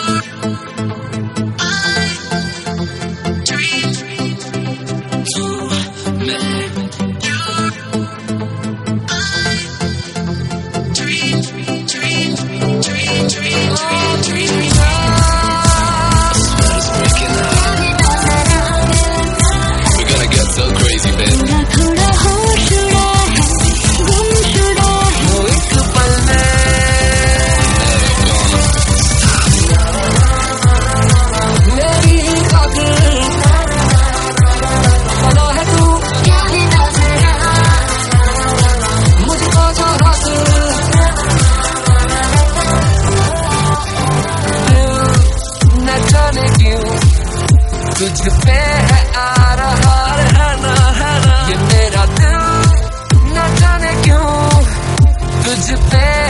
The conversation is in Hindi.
Thank you. तुझ पे है आ रहा है ना है ना। ये मेरा दिल न जाने क्यों? तुझ पे